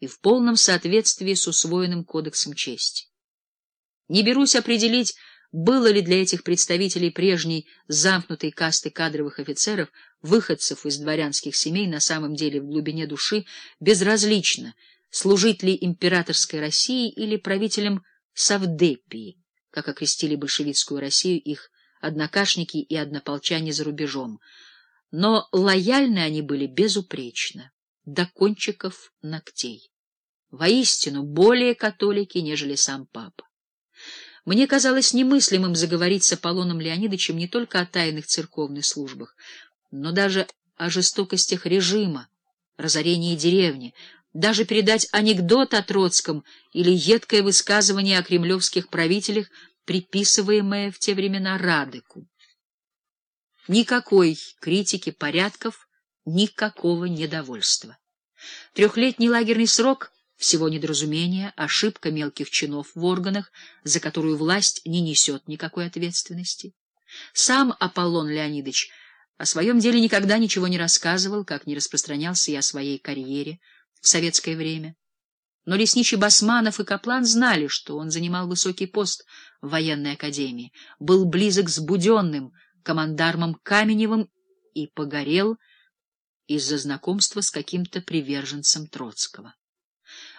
и в полном соответствии с усвоенным кодексом чести. Не берусь определить, было ли для этих представителей прежней замкнутой касты кадровых офицеров, выходцев из дворянских семей, на самом деле в глубине души безразлично, служить ли императорской России или правителям Савдепии, как окрестили большевистскую Россию их однокашники и однополчане за рубежом. Но лояльны они были безупречно, до кончиков ногтей. Воистину, более католики, нежели сам папа. Мне казалось немыслимым заговорить с Аполлоном Леонидовичем не только о тайных церковных службах, но даже о жестокостях режима, разорении деревни, даже передать анекдот о Троцком или едкое высказывание о кремлевских правителях, приписываемое в те времена Радыку. Никакой критики порядков, никакого недовольства. Трехлетний лагерный срок — всего недоразумение, ошибка мелких чинов в органах, за которую власть не несет никакой ответственности. Сам Аполлон Леонидович о своем деле никогда ничего не рассказывал, как не распространялся и о своей карьере в советское время. Но лесничий Басманов и Каплан знали, что он занимал высокий пост в военной академии, был близок с Буденным, командармом Каменевым и погорел из-за знакомства с каким-то приверженцем Троцкого.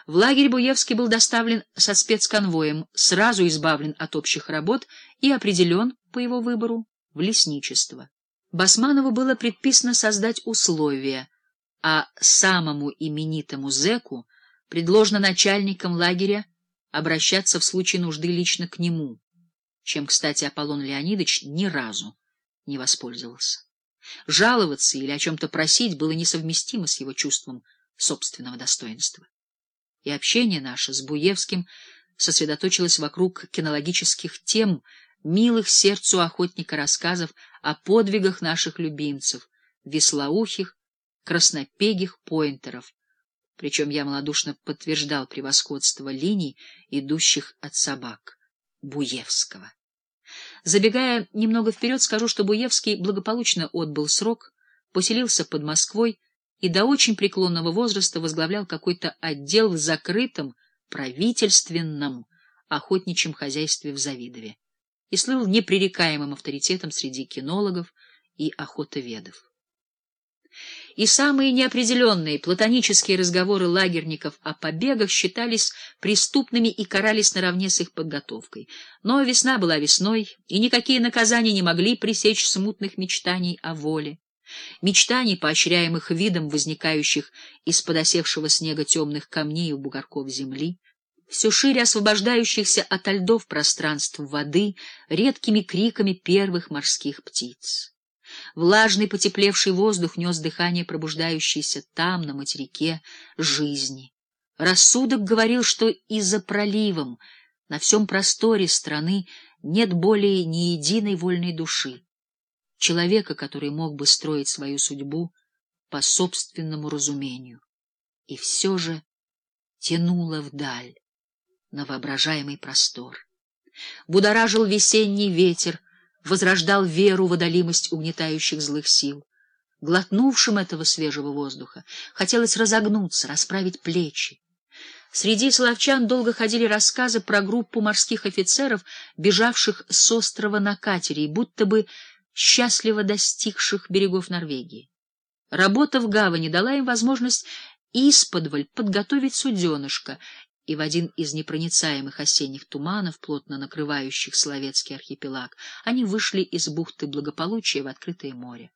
В лагерь Буевский был доставлен со спецконвоем, сразу избавлен от общих работ и определен, по его выбору, в лесничество. Басманову было предписано создать условия, а самому именитому зэку предложено начальником лагеря обращаться в случае нужды лично к нему, чем, кстати, Аполлон Леонидович ни разу не воспользовался. Жаловаться или о чем-то просить было несовместимо с его чувством собственного достоинства и общение наше с Буевским сосредоточилось вокруг кинологических тем, милых сердцу охотника рассказов о подвигах наших любимцев, веслоухих, краснопегих поинтеров, причем я малодушно подтверждал превосходство линий, идущих от собак, Буевского. Забегая немного вперед, скажу, что Буевский благополучно отбыл срок, поселился под Москвой, и до очень преклонного возраста возглавлял какой-то отдел в закрытом правительственном охотничьем хозяйстве в Завидове и слыл непререкаемым авторитетом среди кинологов и охотоведов. И самые неопределенные платонические разговоры лагерников о побегах считались преступными и карались наравне с их подготовкой. Но весна была весной, и никакие наказания не могли пресечь смутных мечтаний о воле мечтаний, поощряемых видом возникающих из подосевшего снега темных камней у бугорков земли, все шире освобождающихся от льдов пространств воды редкими криками первых морских птиц. Влажный потеплевший воздух нес дыхание пробуждающейся там, на материке, жизни. Рассудок говорил, что и за проливом, на всем просторе страны, нет более ни единой вольной души человека, который мог бы строить свою судьбу по собственному разумению. И все же тянуло вдаль, на воображаемый простор. Будоражил весенний ветер, возрождал веру в одолимость угнетающих злых сил. Глотнувшим этого свежего воздуха хотелось разогнуться, расправить плечи. Среди словчан долго ходили рассказы про группу морских офицеров, бежавших с острова на катере, и будто бы счастливо достигших берегов Норвегии. Работа в гавани дала им возможность исподволь подготовить суденышко, и в один из непроницаемых осенних туманов, плотно накрывающих Соловецкий архипелаг, они вышли из бухты благополучия в открытое море.